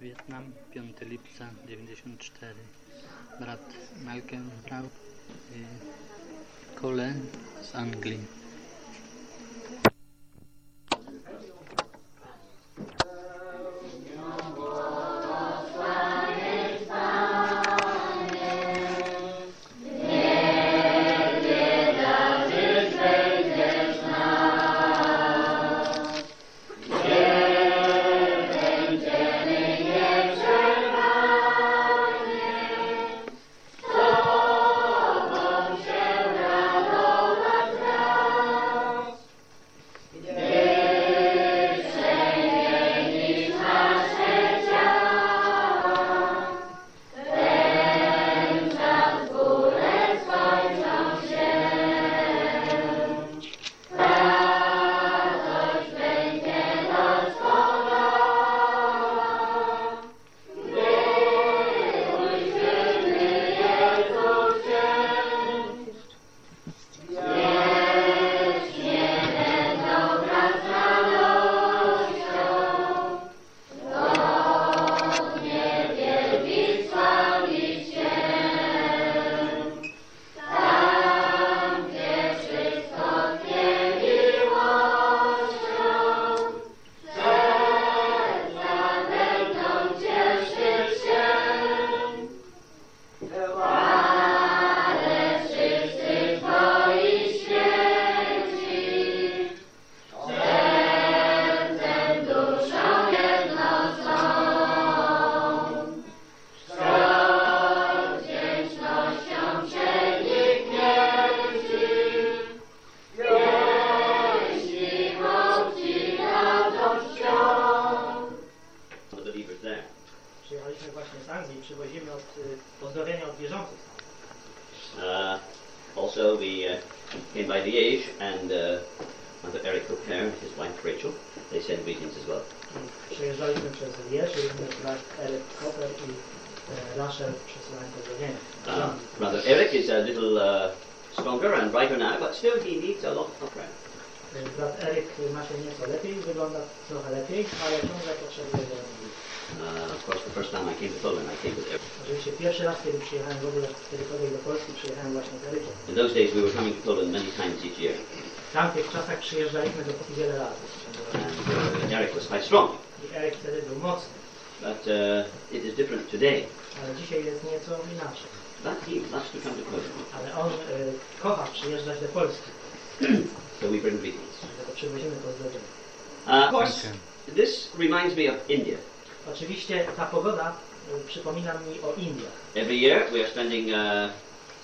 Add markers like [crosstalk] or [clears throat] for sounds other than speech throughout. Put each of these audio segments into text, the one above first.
Wietnam, 5 lipca 94. Brat Malcolm brał y, kole z Anglii. Still he needs a lot of. E, Brat Eryk ma się nieco lepiej, wygląda trochę lepiej, ale ciągle potrzebuje modlitw. Uh, of course, the first time I came to Poland, I came with Eric. Oczywiście pierwszy raz, kiedy przyjechałem w ogóle kiedykolwiek do Polski, przyjechałem właśnie z Erykiem. In those days, we were coming to Poland many times each year, W tamtych czasach przyjeżdżaliśmy do Polski wiele razy. and Eric was quite strong. I Eryk wtedy był mocny, But uh, it is different today. ale dzisiaj jest nieco inaczej. Poland, Ale on e, kocha przyjeżdżać do Polski, [clears throat] so we bring greetings. dlatego przywozimy pozdrowienia. Uh, of course, Okay. this reminds me of India. Oczywiście ta pogoda y, przypomina mi o Indiach. Every year we are spending uh,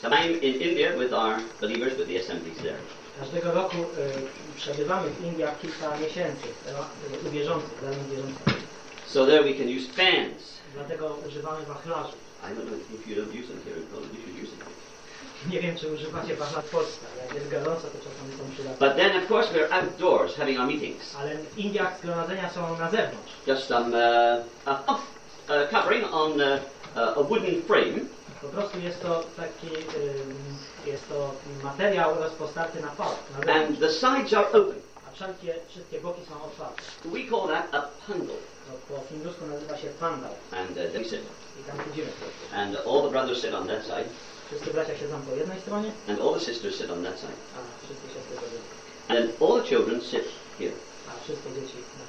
some time in India with our believers, with the assemblies there. Każdego roku y, przebywamy w Indiach kilka miesięcy y, u wierzących, dla nich wierzących. So there we can use fans. Dlatego używamy wachlarzy. I don't know if you don't use them here in Poland, you should use them. Nie wiem, czy używacie wachlarzy w Polsce, ale jak jest gorąco, to czasami są przydatne. But then, of course, we're outdoors having our meetings. Ale w Indiach zgromadzenia są na zewnątrz. Just some uh, puff uh, covering on uh, uh, a wooden frame, Po prostu jest to taki, y, jest to materiał rozpostarty na na and the sides are open. Wszelkie, wszystkie boki są otwarte. We call that a pandal. Po hindusku nazywa się pandal. And uh, we sit. I tam siedzimy. And all the brothers sit on that side, Wszyscy bracia siedzą po jednej stronie, and all the sisters sit on that side. a wszystkie siostry po drugiej. And all the children sit here. a wszystkie dzieci na.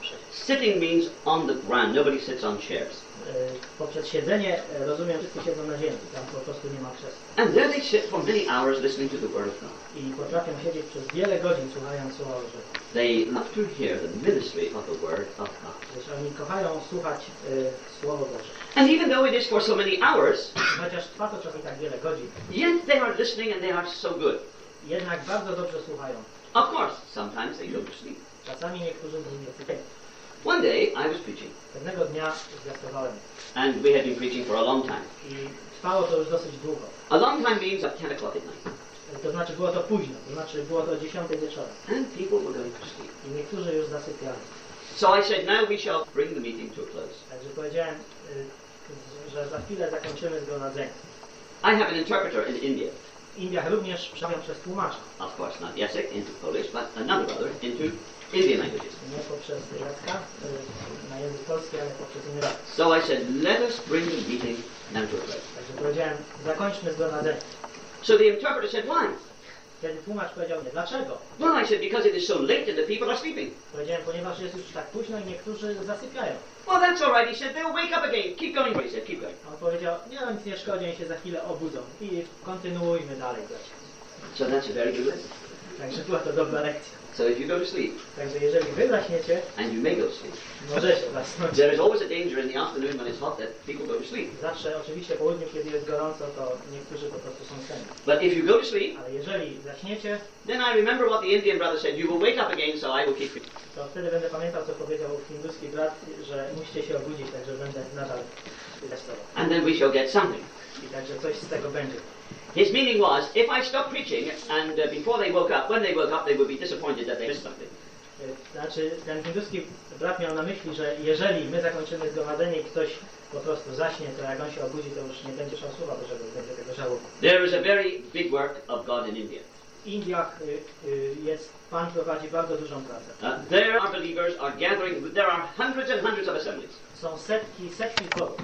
Sitting means on the ground. Nobody sits on chairs. E, Poprzez siedzenie, e, rozumiem, wszyscy siedzą na ziemi, tam po prostu nie ma krzesła. And there they sit for many hours listening to the Word of God. I potrafią siedzieć przez wiele godzin słuchając Słowa Bożego. They love to hear the ministry of the Word of God. Gdyż oni kochają słuchać e, Słowo Boże. And even though it is for so many hours, Chociaż trwa to czasami tak wiele godzin, yet they are listening and they are so good. jednak bardzo dobrze słuchają. Of course, sometimes they go to sleep. Czasami niektórzy z nich. One day I was preaching, Pewnego dnia zwiastowałem and we had been preaching for a long time. i trwało to już dosyć długo. A long time means at 10 o'clock at night. To znaczy było to późno, to znaczy było to o 10 wieczora And people were going to sleep. i niektórzy już zasypiali. So I said, now we shall bring the meeting to a close. Także powiedziałem, że za chwilę zakończymy zgromadzenie. I have an interpreter in India. W Indiach również przemawiam przez tłumacza. Of course, not Jacek into Polish, but another brother into Indian languages. Y. So I said, let us bring the meeting now to a close. So the interpreter said, why? Wtedy tłumacz powiedział nie. Dlaczego? Well, I said, because it is so late and the people are sleeping. Powiedziałem, ponieważ jest już tak późno i niektórzy zasypiają. Well, that's all right. He said, they'll wake up again. Keep going. He said, keep going. On powiedział, nie no nic nie szkodzi, oni się za chwilę obudzą. I kontynuujmy dalej. So that's a very good lesson. Także była to dobra lekcja. So if you go to sleep, Także jeżeli wy zaśniecie, and you may go to sleep, możecie zasnąć. there is always a danger in the afternoon when it's hot that people go to sleep. Zawsze oczywiście po południu, kiedy jest gorąco, to niektórzy po prostu są senni. But if you go to sleep, Ale jeżeli zaśniecie, then I remember what the Indian brother said, you will wake up again, so I will keep you. to wtedy będę pamiętał, co powiedział hinduski brat, że musicie się obudzić, także będę nadal testował. And then we shall get something. I także coś z tego będzie. His meaning was, if I stop preaching, and uh, before they woke up, when they woke up, they would be disappointed that they missed something. Y, Znaczy, ten hinduski brat miał na myśli, że jeżeli my zakończymy zgromadzenie i ktoś po prostu zaśnie, to jak on się obudzi, to już nie będzie szał słowa Bożego, będzie tego żałował. There is a very big work of God in India. W Indiach y, y, jest, Pan prowadzi bardzo dużą pracę. Uh, there are believers are gathering, there are hundreds and hundreds of assemblies. Są setki, setki zborów.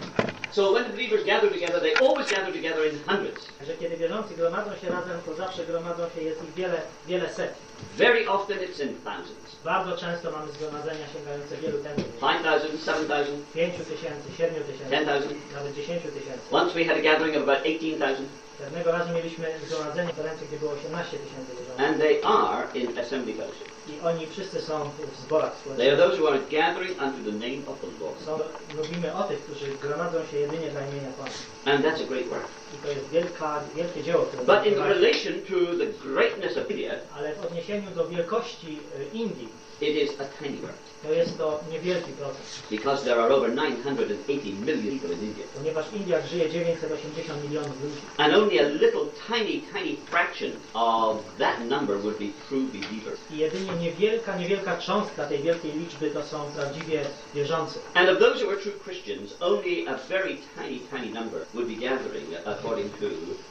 So when the believers gather together, they always gather together in hundreds. Że kiedy wierzący gromadzą się razem, to zawsze gromadzą się, jest ich wiele, wiele set. Very often it's in thousands. Bardzo często mamy zgromadzenia sięgające wielu tętów. 5,000, 7,000, 5 tysięcy, 7 tysięcy, 10,000. nawet 10 tysięcy. Once we had a gathering of about 18,000, Pewnego razu mieliśmy zgromadzenie konferencji, gdzie było 18 tysięcy and they are in assembly fellowship. I oni wszyscy są w zborach They are those who are gathering unto the name of the Lord. Są, mówimy o tych, którzy gromadzą się jedynie dla imienia Pana. And that's a great work. I to jest wielka, wielkie dzieło, But in relation to the greatness of India, Ale w odniesieniu do wielkości y, Indii, it is a tiny work. To jest to niewielki proces. Because there are over 980 million people in India. Ponieważ w Indiach żyje 980 milionów ludzi. And only a little tiny, tiny fraction of that number would be true believers. I jedynie niewielka, niewielka cząstka tej wielkiej liczby to są prawdziwie wierzący. And of those who are true Christians, only a very tiny, tiny number would be gathering according to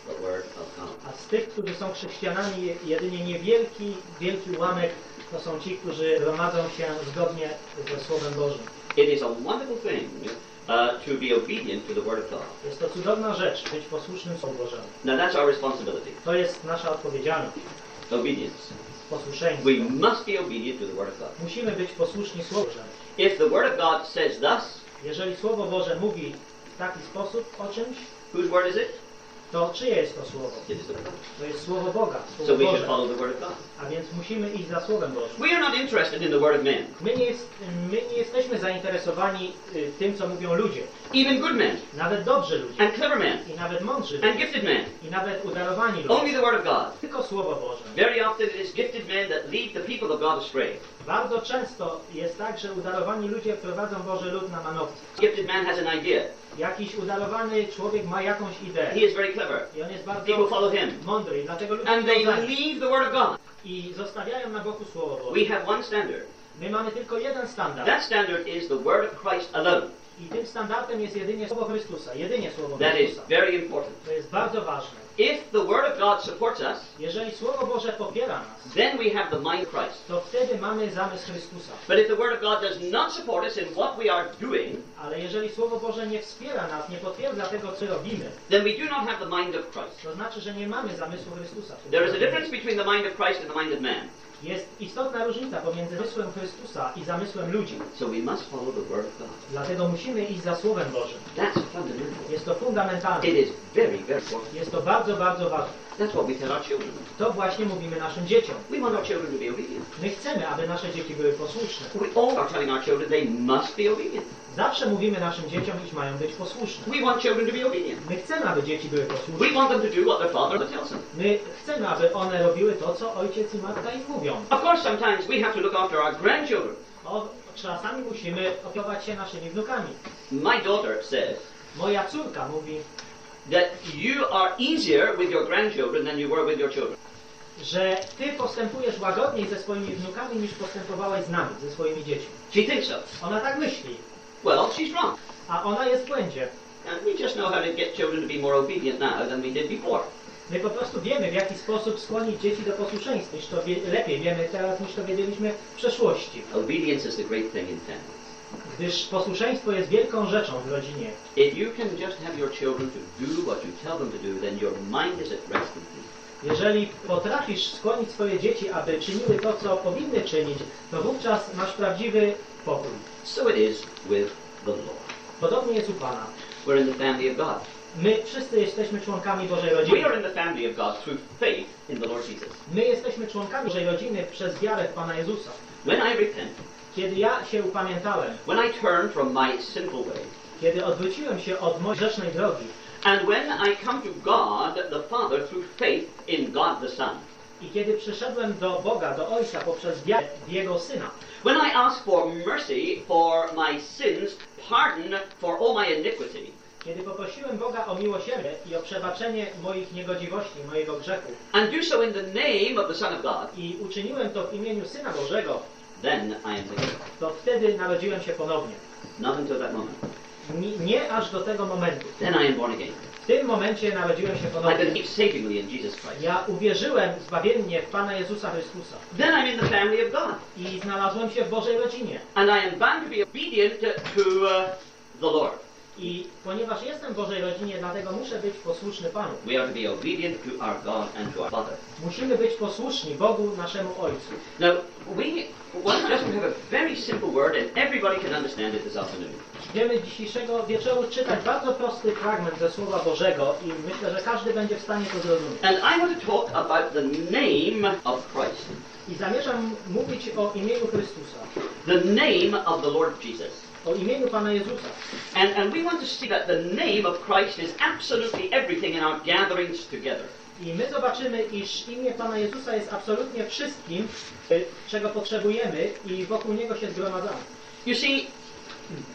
the Word of God. A z tych, którzy są chrześcijanami, je- jedynie niewielki, wielki ułamek to są ci, którzy gromadzą się zgodnie ze Słowem Bożym. It is a wonderful thing uh, to be obedient to the Word of God. Jest to cudowna rzecz, być posłusznym Słowu Bożemu. Now that's our responsibility. To jest nasza odpowiedzialność, Obedience. posłuszeństwo. We must be obedient to the Word of God. Musimy być posłuszni Słowu Bożemu. If the Word of God says thus, Jeżeli Słowo Boże mówi w taki sposób o czymś, whose word is it? to czyje jest to Słowo? To jest Słowo Boga, So Słowo we should follow the Word of God. A więc musimy iść za Słowem Bożym. We are not interested in the Word of men. My nie, jest, my nie jesteśmy zainteresowani y, tym, co mówią ludzie. Even good men, Nawet dobrzy ludzie. and clever men, I nawet mądrzy and ludzie. gifted men. I nawet udarowani ludzie. Only the Word of God. Tylko Słowo Boże. Very often it is gifted men that lead the people of God astray. Bardzo często jest tak, że udarowani ludzie prowadzą Boży lud na manowce. Gifted man has an idea. Jakiś udarowany człowiek ma jakąś He ideę. is very clever. I on jest People bardzo follow him. mądry i dlatego ludzie And they leave the Word of God. I zostawiają na boku Słowo Boże. We have one standard. My mamy tylko jeden standard. That standard is the Word of Christ alone. I tym standardem jest jedynie Słowo Chrystusa. Jedynie Słowo That is Chrystusa. very important. To jest bardzo ważne. If the Word of God supports us, Jeżeli Słowo Boże popiera nas, then we have the mind of Christ. to wtedy mamy zamysł Chrystusa. But if the Word of God does not support us in what we are doing, Ale jeżeli Słowo Boże nie wspiera nas, nie potwierdza tego, co robimy, then we do not have the mind of Christ. to znaczy, że nie mamy zamysłu Chrystusa. There is a difference between the mind of Christ and the mind of man. Jest istotna różnica pomiędzy zamysłem Chrystusa i zamysłem ludzi. So we must follow the Word of God. Dlatego musimy iść za Słowem Bożym. That's fundamental. Jest to fundamentalne. It is very, very important. Jest to bardzo, bardzo ważne. That's what we tell our children. To właśnie mówimy naszym dzieciom. We want our children to be obedient. My chcemy, aby nasze dzieci były posłuszne. We all are telling our children they must be obedient. Zawsze mówimy naszym dzieciom, iż mają być posłuszne. We want children to be obedient. My chcemy, aby dzieci były posłuszne. We want them to do what their father tells them. My chcemy, aby one robiły to, co ojciec i matka im mówią. Of course, sometimes we have to look after our grandchildren. O, czasami musimy opiekować się naszymi wnukami. My daughter says Moja córka mówi, that you are easier with your grandchildren than you were with your children. że ty postępujesz łagodniej ze swoimi wnukami niż postępowałeś z nami, ze swoimi dziećmi. She thinks so. Ona tak myśli, Well, she's wrong. a ona jest w błędzie. And we just know how to get children to be more obedient now than we did before. My po prostu wiemy, w jaki sposób skłonić dzieci do posłuszeństwa. Niż to wie, lepiej wiemy teraz, niż to wiedzieliśmy w przeszłości. Obedience is the great thing in families. Gdyż posłuszeństwo jest wielką rzeczą w rodzinie. If you can just have your children to do what you tell them to do, then your mind is at rest peace. Jeżeli potrafisz skłonić swoje dzieci, aby czyniły to, co powinny czynić, to wówczas masz prawdziwy pokój. So it is with the Lord. Podobnie jest u Pana. We're in the family of God. My wszyscy jesteśmy członkami Bożej We rodziny. are in the family of God through faith in the Lord Jesus. My jesteśmy członkami Bożej rodziny przez wiarę w Pana Jezusa. When I repent, Kiedy ja się upamiętałem, when I turn from my sinful way, kiedy odwróciłem się od mojej grzesznej drogi and when I come to God the Father through faith in God the Son, i kiedy przyszedłem do Boga, do Ojca poprzez wiarę w Jego Syna, when I ask for mercy for my sins, pardon for all my iniquity, kiedy poprosiłem Boga o miłosierdzie i o przebaczenie moich niegodziwości, mojego grzechu and do so in the name of the Son of God, i uczyniłem to w imieniu Syna Bożego, then I am forgiven. to wtedy narodziłem się ponownie. Not until that moment. Nie, nie aż do tego momentu. Then I am born again. W tym momencie narodziłem się I ponownie. savingly in Jesus Christ. Ja uwierzyłem zbawiennie w Pana Jezusa Chrystusa Then I'm in the family of God. i znalazłem się w Bożej rodzinie. And I am bound to be obedient to uh, the Lord. I ponieważ jestem w Bożej rodzinie, dlatego muszę być posłuszny Panu. We to be obedient to our God and to our Father. Musimy być posłuszni Bogu, naszemu Ojcu. Now, we want just to have a very simple word, and everybody can understand it this afternoon. Będziemy dzisiejszego wieczoru czytać bardzo prosty fragment ze Słowa Bożego i myślę, że każdy będzie w stanie to zrozumieć. And I want to talk about the name of Christ, I zamierzam mówić o imieniu Chrystusa, the name of the Lord Jesus. O imieniu Pana Jezusa. And, and we want to see that the name of Christ is absolutely everything in our gatherings together. I my zobaczymy, iż imię Pana Jezusa jest absolutnie wszystkim, y, czego potrzebujemy i wokół Niego się zgromadzamy. You see,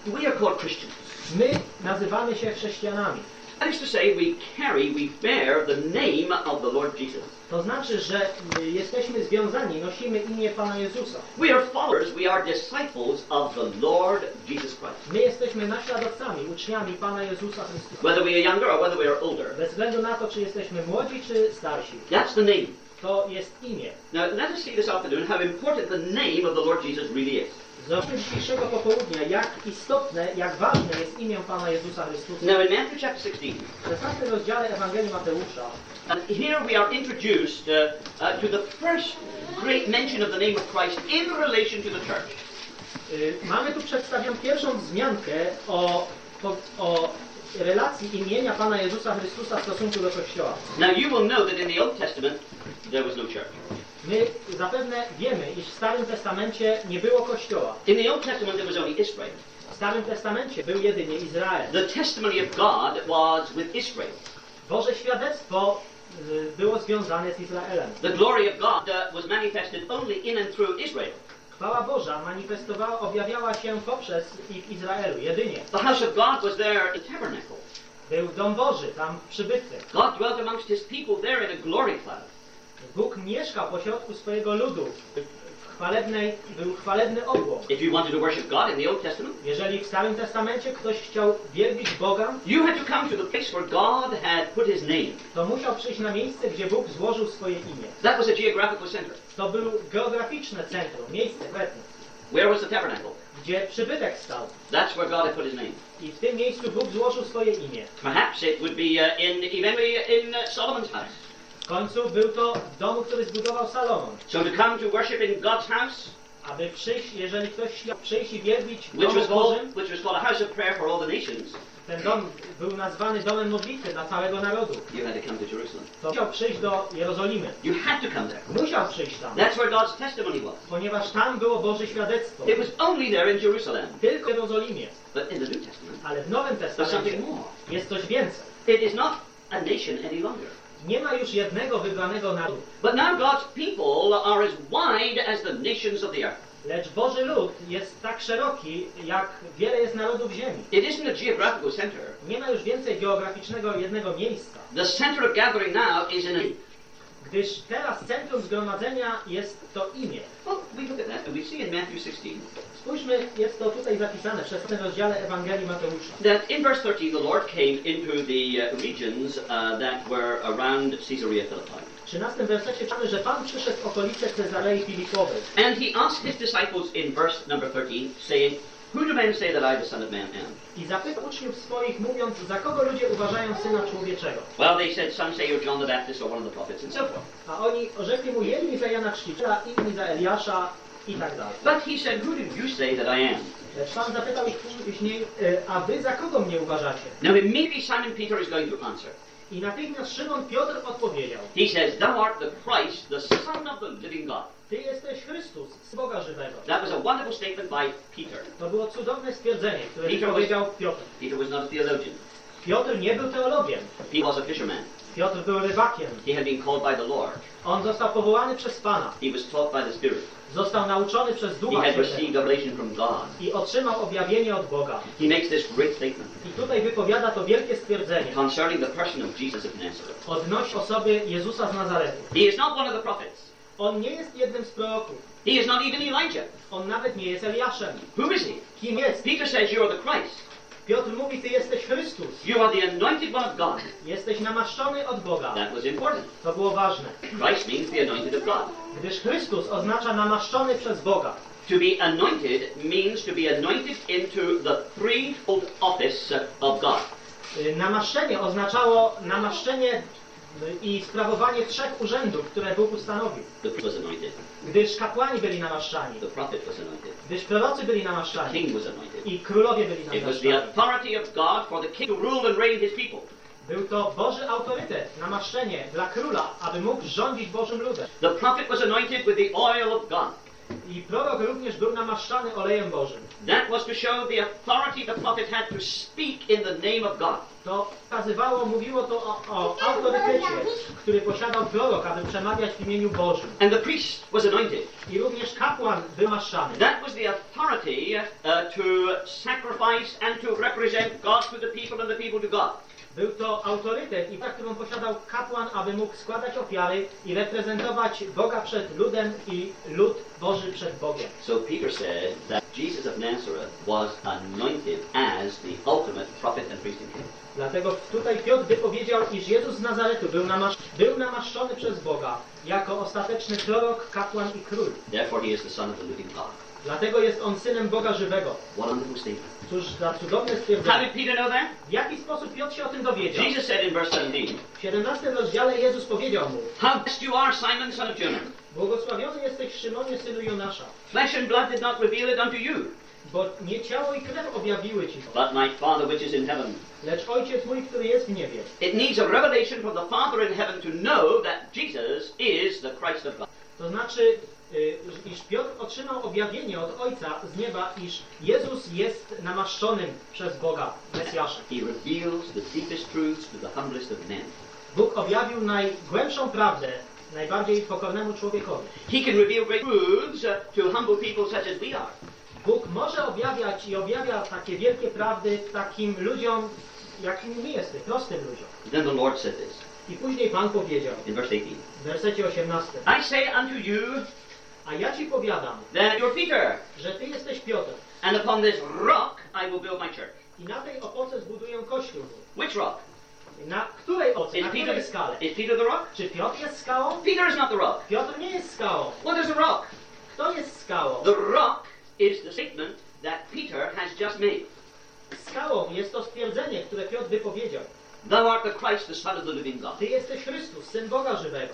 we are called Christians. My nazywamy się chrześcijanami. That is to say, we carry, we bear the name of the Lord Jesus. To znaczy, że y, jesteśmy związani, nosimy imię Pana Jezusa. We are followers, we are disciples of the Lord Jesus Christ. My jesteśmy naśladowcami, uczniami Pana Jezusa Chrystusa. Whether we are younger or whether we are older. Bez względu na to, czy jesteśmy młodzi, czy starsi. That's the name. To jest imię. Now, let us see this afternoon how important the name of the Lord Jesus really is. Zobaczmy dzisiejszego popołudnia, jak istotne, jak ważne jest imię Pana Jezusa Chrystusa. Now, in Matthew chapter 16, W 16 rozdziale Ewangelii Mateusza and here we are introduced uh, uh, to the first great mention of the name of Christ in relation to the church. y, mamy tu przedstawioną pierwszą wzmiankę o, o, o relacji imienia Pana Jezusa Chrystusa w stosunku do Kościoła. Now, you will know that in the Old Testament, there was no church. My zapewne wiemy, iż w Starym Testamencie nie było Kościoła. In the Old Testament, there was only Israel. W Starym Testamencie był jedynie Izrael. The testimony of God was with Israel. Boże świadectwo y, było związane z Izraelem. The glory of God uh, was manifested only in and through Israel. Chwała Boża manifestowała, objawiała się poprzez i w Izraelu, jedynie. The house of God was there in tabernacle. Był dom Boży, tam przybytny. God dwelt amongst his people there in a glory cloud. Bóg mieszkał pośrodku swojego ludu. W chwalebnej, był chwalebny obłok. If you wanted to worship God in the Old Testament, Jeżeli w Starym Testamencie ktoś chciał wielbić Boga, you had to come to the place where God had put his name. to musiał przyjść na miejsce, gdzie Bóg złożył swoje imię. That was a geographical center. To był geograficzne centrum, miejsce konkretne, Where was the tabernacle? gdzie przybytek stał. That's where God had put his name. I w tym miejscu Bóg złożył swoje imię. Perhaps it would be uh, in in uh, Solomon's house. W końcu był to w domu, który zbudował Salomon. So to come to worship in God's house, Aby przyjść, jeżeli ktoś chciał przyjść i wielbić w which was called which was called a house of prayer for all the nations, ten dom był nazwany domem modlitwy dla całego narodu. you had to come to Jerusalem. To musiał przyjść do Jerozolimy. You had to come there. Musiał przyjść tam, That's where God's testimony was. ponieważ tam było Boże świadectwo. It was only there in Jerusalem. Tylko w Jerozolimie. But in the New Testament, Ale w Nowym Testamencie jest coś więcej. It is not a nation any longer. Nie ma już jednego wybranego narodu, But now God's people are as wide as the nations of the earth. lecz Boży lud jest tak szeroki, jak wiele jest narodów ziemi. It isn't a geographical center. Nie ma już więcej geograficznego jednego miejsca. The center of gathering now is in a Gdyż teraz centrum zgromadzenia jest to imię. Well, we look at that and we see in Matthew 16 Spójrzmy, jest to tutaj zapisane w 16 rozdziale Ewangelii Mateusza. that in verse 13 the Lord came into the uh, regions uh, that were around Caesarea Philippi. W 13 wersecie czytamy, że Pan przyszedł w okolice Cezarei Filipowej And he asked his disciples in verse number 13, saying, Who do men say that I, the Son of Man, am? i zapytał uczniów swoich, mówiąc, za kogo ludzie uważają Syna Człowieczego. Well, they said, Some say you're John the Baptist or one of the prophets, and so forth. A oni orzekli mu jedni za Jana Chrzciciela, inni za Eliasza i tak dalej. But he said, Who do you say that I am? Lecz Pan zapytał ich później, e, a wy za kogo mnie uważacie? Now, immediately Simon Peter is going to answer. I natychmiast Szymon Piotr odpowiedział, He says, Thou art the Christ, the Son of the living God. Ty jesteś Chrystus, z Boga żywego. That was a wonderful statement by Peter. To było cudowne stwierdzenie, które Peter was- powiedział Piotr. Peter was not a theologian, Piotr nie był teologiem. he was a fisherman. Piotr był rybakiem. He had been called by the Lord, On został powołany przez Pana. he was taught by the Spirit, Został nauczony przez he Ducha had Świętego received revelation from God. i otrzymał objawienie od Boga. He makes this great statement I tutaj wypowiada to wielkie stwierdzenie concerning the person of Jesus of Nazareth. odnośnie osoby Jezusa z Nazaretu. He is not one of the prophets. On nie jest jednym z proroków. He is not even Elijah. On nawet nie jest Eliaszem. Who is he? Kim jest? Peter says you are the Christ. Piotr mówi, Ty jesteś Chrystus. You are the anointed one of God. Jesteś namaszczony od Boga. That was important. To było ważne. Christ means the anointed of God. Gdyż Chrystus oznacza namaszczony przez Boga. To be anointed means to be anointed into the threefold office of God. Y, Namaszczenie oznaczało namaszczenie i sprawowanie trzech urzędów, które Bóg ustanowił. Gdyż kapłani byli namaszczani, The prophet was anointed. gdyż prorocy byli The namaszczani king was anointed. i królowie byli namaszczani. Był to Boży autorytet, namaszczenie dla króla, aby mógł rządzić Bożym ludem. The prophet was anointed with the oil of God. I prorok również był namaszczany olejem Bożym. That was to show the authority the prophet had to speak in the name of God. To pokazywało, mówiło to o, o autorytecie, który posiadał prorok, aby przemawiać w imieniu Bożym. And the priest was anointed. I również kapłan był namaszczany. That was the authority uh, to sacrifice and to represent God to the people and the people to God. Był to autorytet i tak, którą posiadał kapłan, aby mógł składać ofiary i reprezentować Boga przed ludem i lud Boży przed Bogiem. So Peter said that Jesus of Nazareth was anointed as the ultimate prophet and priest and king. Dlatego tutaj Piotr wypowiedział, iż Jezus z Nazaretu był, namasz był namaszczony przez Boga jako ostateczny prorok, kapłan i król. Therefore he is the son of the living God. Dlatego jest on synem Boga żywego. What a wonderful statement. Cóż za cudowne How stwierdzenie. did Peter know that? W jaki sposób Piotr się o tym dowiedział? Jesus said in verse 17, W 17 rozdziale Jezus powiedział mu, How blessed you are, Simon, son of Jonah. Błogosławiony jesteś Szymonie, synu Jonasza, Flesh and blood did not reveal it unto you, bo nie ciało i krew objawiły ci to, but my Father which is in heaven. lecz Ojciec mój, który jest w niebie. It needs a revelation from the Father in heaven to know that Jesus is the Christ of God. To znaczy, iż Piotr otrzymał objawienie od Ojca z nieba, iż Jezus jest namaszczonym przez Boga, Mesjaszem. He reveals the deepest truths to the humblest of men. Bóg objawił najgłębszą prawdę najbardziej pokornemu człowiekowi. He can reveal great truths to humble people such as we are. Bóg może objawiać i objawia takie wielkie prawdy takim ludziom, jakimi my jesteśmy, prostym ludziom. Then the Lord said this I później Pan powiedział in verse 18. w wersecie 18, I say unto you a ja Ci powiadam, that you're Peter, że Ty jesteś Piotr and upon this rock I will build my church. i na tej opoce zbuduję kościół. Which rock? Na której oce, Is na Peter, której skale? is Peter the rock? Czy Piotr jest skałą? Peter is not the rock. Piotr nie jest skałą. What is the rock? Kto jest skałą? The rock is the statement that Peter has just made. Skałą jest to stwierdzenie, które Piotr wypowiedział. Thou art the Christ, the Son of the living God. Ty jesteś Chrystus, Syn Boga żywego.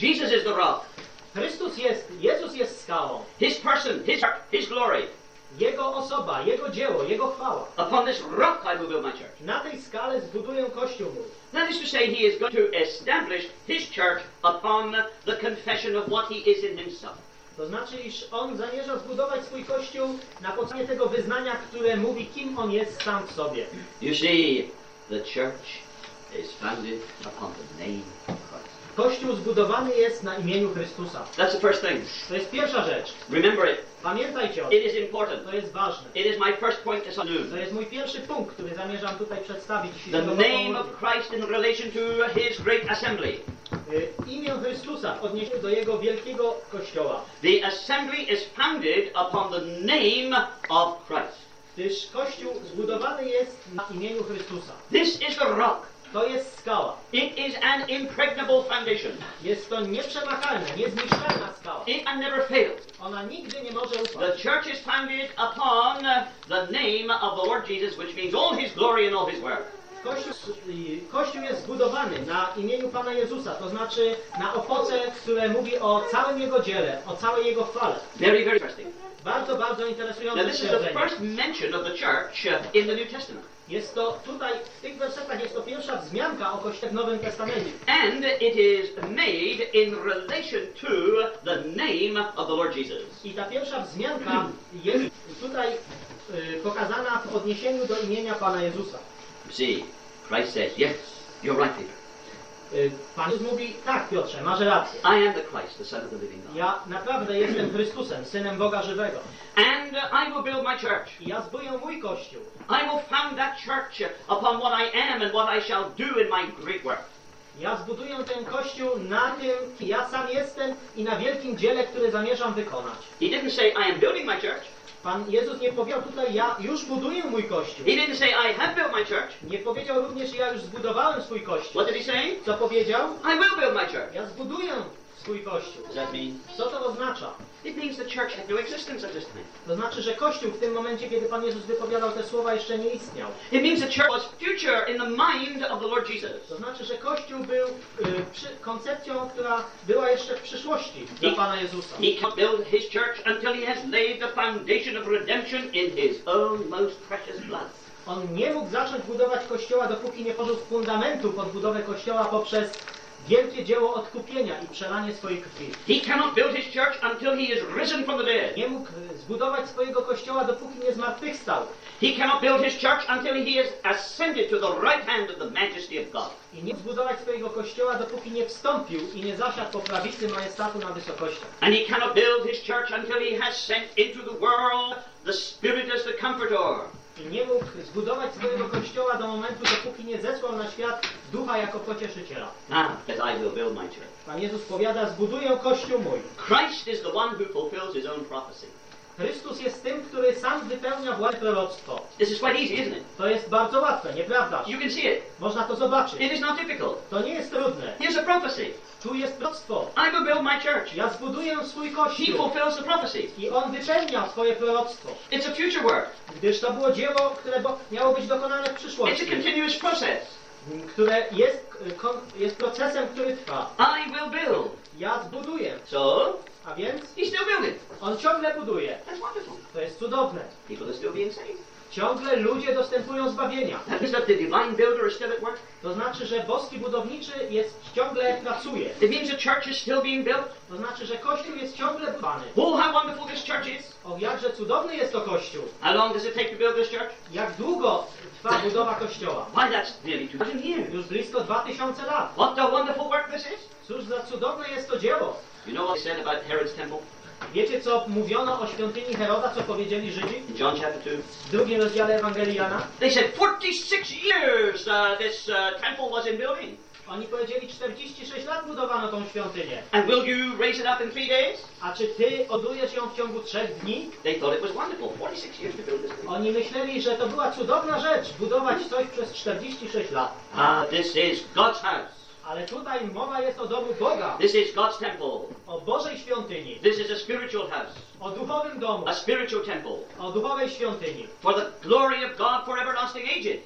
Jesus is the rock. Chrystus jest, Jezus jest skałą. His person, His heart, His glory. Jego osoba, Jego dzieło, Jego chwała. Upon this rock I will build my church. Na tej skale zbuduję Kościół mój. That is to say, He is going to establish His church upon the confession of what He is in Himself. To znaczy, iż On zamierza zbudować swój Kościół na podstawie tego wyznania, które mówi, kim On jest sam w sobie. You see, the church is founded upon the name. Kościół zbudowany jest na imieniu Chrystusa. That's the first thing. To jest pierwsza rzecz. Remember it. Pamiętajcie o tym. It is important. To jest ważne. It is my first point this To afternoon. jest mój pierwszy punkt, który zamierzam tutaj przedstawić The name of Christ in relation to His great assembly. y, imię Chrystusa w odniesieniu do Jego wielkiego Kościoła. The assembly is founded upon the name of Christ. Gdyż Kościół zbudowany jest na imieniu Chrystusa. This is the rock. To jest skała. It is an impregnable foundation. Jest to nieprzemakalna, niezniszczalna skała. It can never fail. Ona nigdy nie może The upaść. church is founded upon the name of the Lord Jesus, which means all his glory and all his work. Kościół, Kościół jest zbudowany na imieniu Pana Jezusa, to znaczy na opoce, które mówi o całym Jego dziele, o całej Jego chwale. Very, very interesting. Bardzo, bardzo Now, interesujące this is the first mention of the church in the New Testament. Jest to tutaj, w tych wersetach jest to pierwsza wzmianka o Kościele w Nowym Testamencie. And it is made in relation to the name of the Lord Jesus. I ta pierwsza wzmianka [clears throat] jest tutaj y, pokazana w odniesieniu do imienia Pana Jezusa. See, Christ says, Yes, you're right, Peter. Y, Pan mówi, tak Piotrze, masz rację. I am the Christ, the Son of the living God. Ja naprawdę jestem Chrystusem, Synem Boga żywego. And uh, I will build my church. I ja zbuduję mój Kościół. I will found that church upon what I am and what I shall do in my great work. Ja zbuduję ten Kościół na tym, ja sam jestem i na wielkim dziele, które zamierzam wykonać. He didn't say, I am building my church. Pan Jezus nie powiedział tutaj, ja już buduję mój Kościół. He didn't say, I have built my church. Nie powiedział również, ja już zbudowałem swój Kościół. What did he say? Co powiedział? I will build my church. Ja zbuduję swój Kościół. Does that mean? Co to oznacza? It means the church had no existence at this time. To znaczy, że Kościół w tym momencie, kiedy Pan Jezus wypowiadał te słowa, jeszcze nie istniał. It means the church was future in the mind of the Lord Jesus. To znaczy, że Kościół był y, przy, koncepcją, która była jeszcze w przyszłości dla Pana Jezusa. He build his church until he has laid the foundation of redemption in his own most precious blood. On nie mógł zacząć budować Kościoła, dopóki nie położył fundamentu pod budowę Kościoła poprzez wielkie dzieło odkupienia i przelanie swojej krwi. He cannot build his church until he is risen from the dead. Nie mógł y, zbudować swojego Kościoła, dopóki nie zmartwychwstał. He cannot build his church until he has ascended to the right hand of the majesty of God. I nie mógł zbudować swojego Kościoła, dopóki nie wstąpił i nie zasiadł po prawicy majestatu na wysokościach. And he cannot build his church until he has sent into the world the Spirit as the Comforter. I nie mógł zbudować swojego Kościoła do momentu, dopóki nie zesłał na świat Ducha jako pocieszyciela. Ah, as I will build my church. Pan Jezus powiada, zbuduję Kościół mój. Christ is the one who fulfills his own prophecy. Chrystus jest tym, który sam wypełnia własne proroctwo. This is quite easy, isn't it? To jest bardzo łatwe, nieprawda? You can see it. Można to zobaczyć. It is not difficult. To nie jest trudne. Here's a prophecy. Tu jest proroctwo. I will build my church. Ja zbuduję swój He Kościół. fulfills the prophecy. I on wypełnia swoje proroctwo. It's a future work. Gdyż to było dzieło, które miało być dokonane w It's a przyszłości. continuous process. Które jest, jest procesem, który trwa. I will build. Ja zbuduję. So, A więc he's still building. on ciągle buduje. That's wonderful. To jest cudowne. People are still being saved. Ciągle ludzie dostępują zbawienia. That means that the divine builder is still at work. To znaczy, że boski budowniczy jest ciągle pracuje. It means the church is still being built. To znaczy, że Kościół jest ciągle budowany. Oh, how wonderful this church is. O jakże cudowny jest to Kościół. How long does it take to build this church? Jak długo trwa budowa Kościoła? Why, that's nearly 2,000 years. Już blisko 2000 lat. What a wonderful work this is. Cóż za cudowne jest to dzieło. You know what they said about Herod's temple Wiecie, co mówiono o świątyni Heroda, co powiedzieli Żydzi in John chapter 2? w drugim rozdziale Ewangelii Jana? They said 46 years uh, this uh, temple was in building. Oni powiedzieli, 46 lat budowano tą świątynię. And will you raise it up in three days? A czy ty odujesz ją w ciągu trzech dni? They thought it was wonderful. 46 years to build this thing. Oni myśleli, że to była cudowna rzecz, budować coś przez 46 lat. Ah, this is God's house. Ale tutaj mowa jest o domu Boga, This is God's temple. o Bożej świątyni, This is a spiritual house, o duchowym domu, a spiritual temple o duchowej świątyni, for the glory of God for everlasting ages.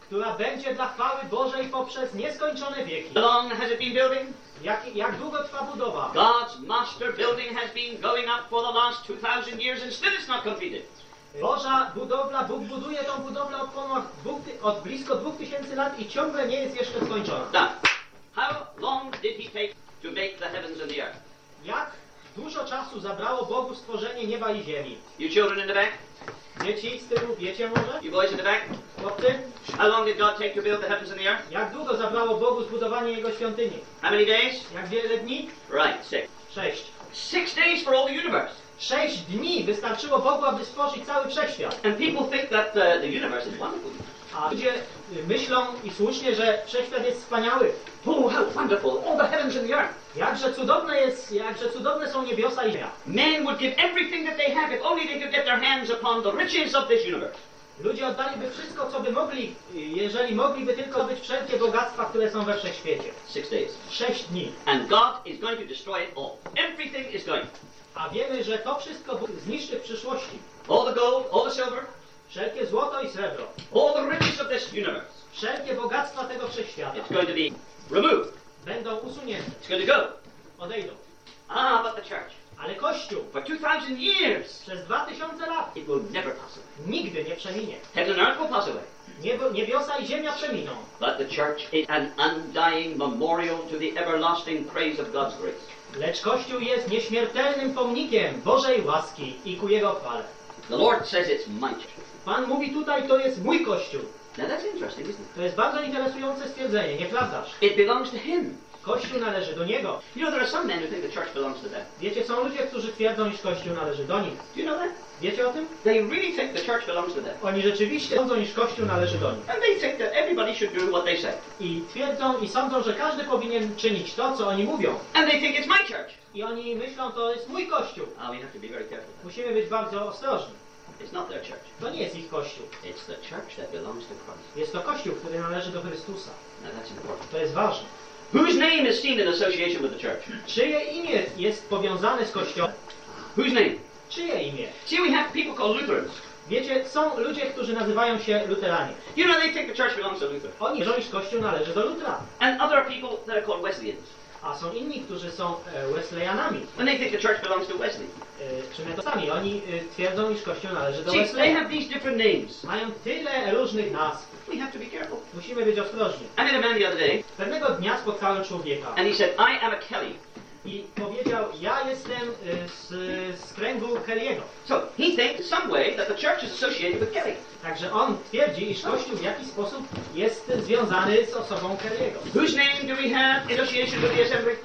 która będzie dla chwały Bożej poprzez nieskończone wieki. How long has it been building? Jak, jak długo trwa budowa? God's master building has been going up for the last 2,000 years and still it's not completed. Boża budowla, Bóg buduje tą budowlę od, ponad ty- od blisko 2000 lat i ciągle nie jest jeszcze skończona. Now, how long did he take to make the heavens and the earth? Jak dużo czasu zabrało Bogu stworzenie nieba i ziemi? You children in the back? Dzieci z tyłu wiecie może? You boys in the back? Chłopcy? How long did God take to build the heavens and the earth? Jak długo zabrało Bogu zbudowanie Jego świątyni? How many days? Jak wiele dni? Right, six. Sześć. Six days for all the universe. Sześć dni wystarczyło Bogu, aby stworzyć cały wszechświat. And people think that uh, the universe is wonderful. A ludzie myślą i słusznie, że wszechświat jest wspaniały. Oh, how wonderful! All the heavens and the earth. Jakże cudowne jest, jakże cudowne są niebiosa i ziemia. Men would give everything that they have if only they could get their hands upon the riches of this universe. Ludzie oddaliby wszystko, co by mogli, jeżeli mogliby tylko być wszelkie bogactwa, które są we wszechświecie. Six days. Sześć dni. And God is going to destroy it all. Everything is going. A wiemy, że to wszystko Bóg zniszczy w przyszłości. All the gold, all the silver, Wszelkie złoto i srebro. all the riches of this universe. Wszelkie bogactwa tego wszechświata It's going to be removed. będą usunięte, It's going to go. odejdą. Ah, but the church, Ale Kościół for 2,000 years, przez dwa tysiące lat it will never pass away. nigdy nie przeminie. Heaven and earth will pass away. Niebo, niebiosa i ziemia przeminą. But the church is an undying memorial to the everlasting praise of God's grace. Lecz Kościół jest nieśmiertelnym pomnikiem Bożej łaski i ku Jego chwale. The Lord says it's my church. Pan mówi tutaj, to jest mój Kościół. Now that's interesting, isn't it? To jest bardzo interesujące stwierdzenie, nieprawdaż? It belongs to Him. Kościół należy do Niego. You know, there are some men who think the church belongs to them. Wiecie, są ludzie, którzy twierdzą, iż Kościół należy do nich. Do you know that? Wiecie o tym? They really think the church belongs to them. Oni rzeczywiście sądzą, iż Kościół należy do nich. And they think that everybody should do what they say. I twierdzą i sądzą, że każdy powinien czynić to, co oni mówią. And they think it's my church. I oni myślą, to jest mój Kościół. Ah, we have to be very careful. Musimy być bardzo ostrożni. It's not their church. To nie jest ich Kościół. It's the church that belongs to Christ. Jest to Kościół, który należy do Chrystusa. Now that's important. To jest ważne. Whose name is seen in association with the church? Czyje imię jest powiązane z Kościołem? Whose name? Czyje imię? See, we have people called Lutherans. Wiecie, są ludzie, którzy nazywają się Luteranie. You know, they think the church belongs to Luther. Oni wierzą, iż Kościół należy do Lutra. And other people that are called Wesleyans. A są inni, którzy są e, Wesleyanami, And they think the church belongs to Wesley. e, czy metodami. Oni e, twierdzą, iż Kościół należy do See, they Wesleya. have these different names. Mają tyle różnych nazw. We have to be careful. Musimy być ostrożni. I met a man the other day, Pewnego dnia spotkałem człowieka and he said, I am a Kelly. I powiedział, ja jestem e, z, z kręgu Kelly'ego. So he thinks in some way that the church is associated with Kelly. Także on twierdzi, iż Kościół w jakiś sposób jest związany z osobą Kelly'ego. Whose name do we have in association with the assembly?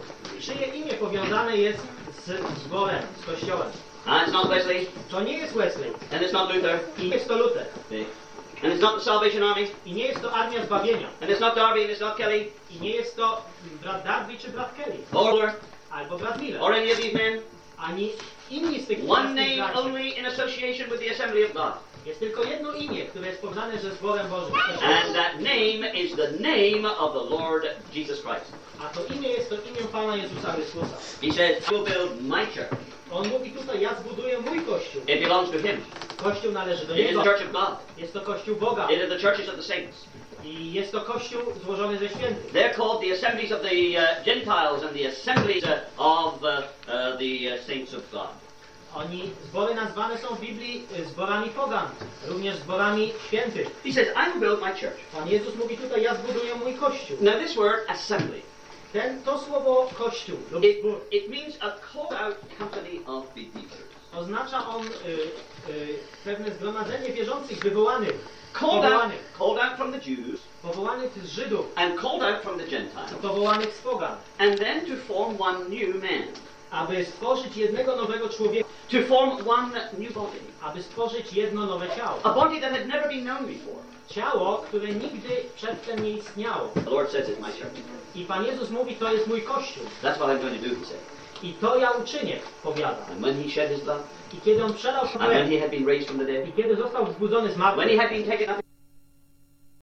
Czyje imię powiązane jest z zborem, z Kościołem? Ah, it's not Wesley, To nie jest Wesley and it's not Luther, i nie jest to Luther and it's not the Salvation Army, i nie jest to Armia Zbawienia and it's not Darby, and it's not Kelly, i nie jest to brat Darby czy brat Kelly or albo brat Miller, or any of these men. ani inni z tych One name only in association with the assembly of God. Jest tylko jedno imię, które jest powiązane ze zborem Bożym. And that name is the name of the Lord Jesus Christ. A to imię jest to imię Pana Jezusa Chrystusa. He says, I will build my church. On mówi tutaj, ja zbuduję mój Kościół. It belongs to Him. Kościół należy do It is Niego. the church of God. Jest to Kościół Boga. It is the churches of the saints. I jest to Kościół złożony ze świętych. They're called the assemblies of the uh, Gentiles and the assemblies of uh, uh, the uh, saints of God. Oni, zbory nazwane są w Biblii y, zborami pogan, również zborami świętych. He says, I will build my church. Pan Jezus mówi tutaj, ja zbuduję mój Kościół. Now this word, assembly, Ten, to słowo Kościół lub it, zbór it means a called out company of believers. Oznacza on y, y, pewne zgromadzenie wierzących, wywołanych, Called out, powołanych, called out from the Jews powołanych z Żydów, and called out from the Gentiles. powołanych z pogan, And then to form one new man. aby stworzyć jednego nowego człowieka, To form one new body. aby stworzyć jedno nowe ciało. A body that had never been known before. Ciało, które nigdy przedtem nie istniało. The Lord says it's my church. I Pan Jezus mówi, to jest mój Kościół. That's what I'm going to do, he said. I to ja uczynię, powiada. And when he shed his blood, I kiedy On przelał and when he had been raised from the i dead, kiedy został wzbudzony z when he martwych, had been taken up